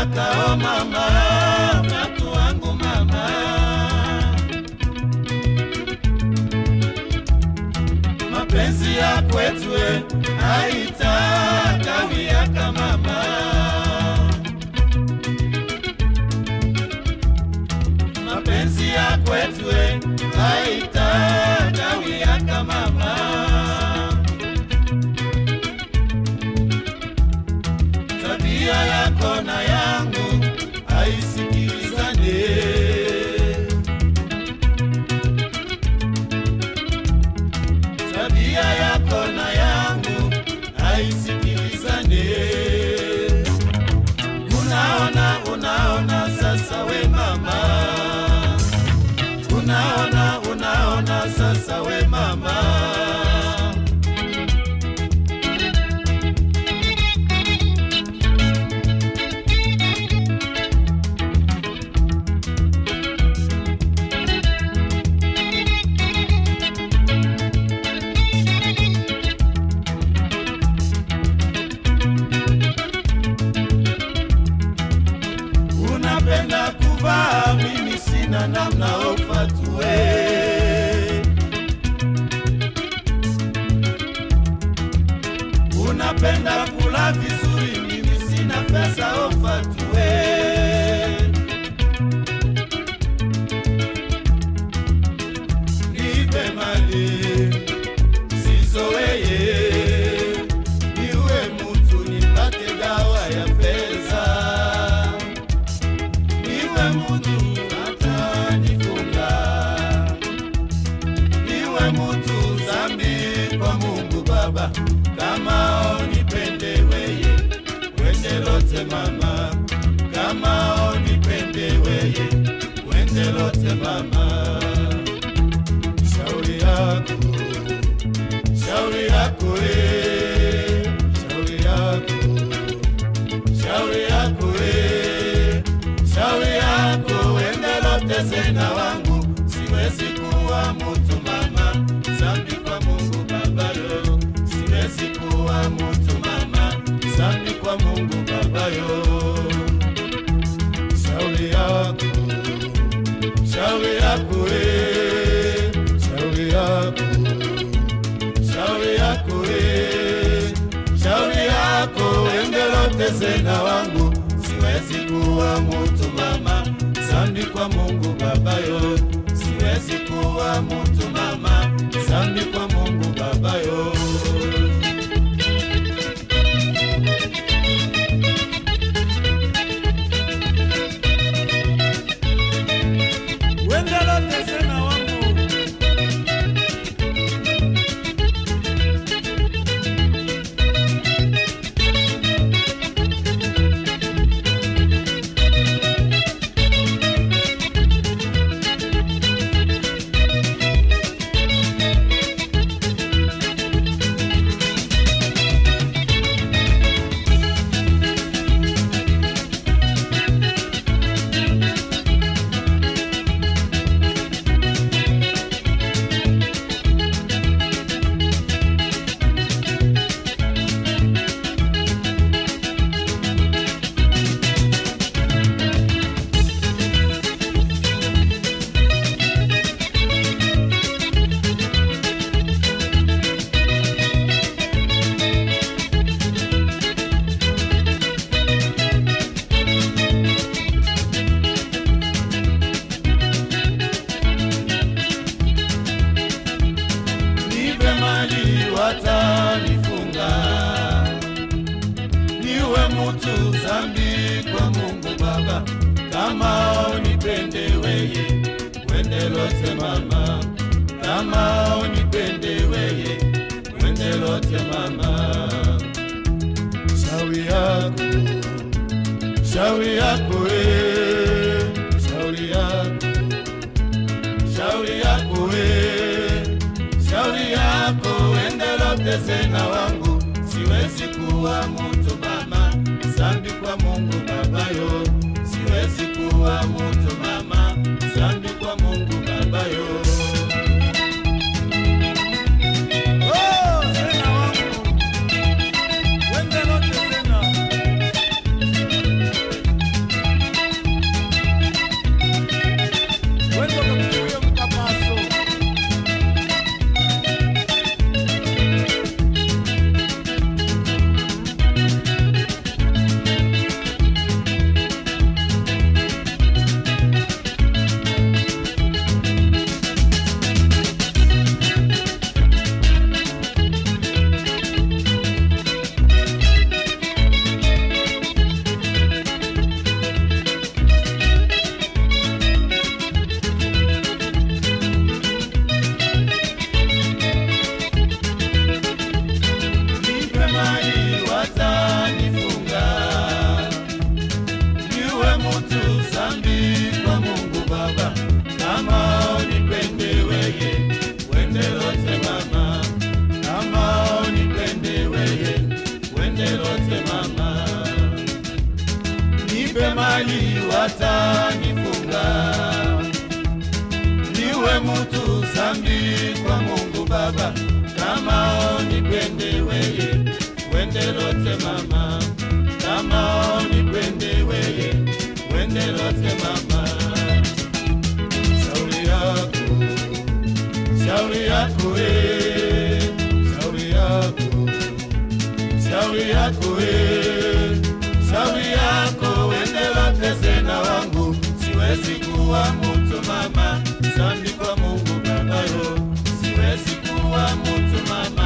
haraka o oh mama mtu wangu mama. Mapenzi ya kwetwe haitakawiyaka mama. Mapenzi ya kwetwe haitakawiyaka mama. Kona Unapenda kula vizuri, mimi sina pesa oh, ufatue. Sena wangu, siwezi kuwa mutu mama, zambi kwa Mungu Baba yo, siwezi kuwa mutu mama, zambi kwa Mungu Baba yo. Shauri yako, shauri yako we, shauri yako shauri yako we, shauri yako endelote sena wangu, siwezi kuwa mutu mama, zambi kwa Mungu Baba yo, siwezi kuwa mutu kama unipende weye wende lote mama, kama unipende weye wende lote mama, shauri yako shauri yako we, shauri yako shauri yako we, shauri yako endelote sena wangu, siwezi kuwa mutu mama, zambi kwa Mungu Baba yo, siwezi Baba, kama onipende weye, wende lote mama, kama onipende weye, wende lote mama. Shauri yako, shauri yako eh, shauri yako, shauri yako eh, shauri yako, wende lote zena wangu, siwezi kuwa mtu mama, zambi kwa Mungu Baba yo, siwezi kuwa mtu mama,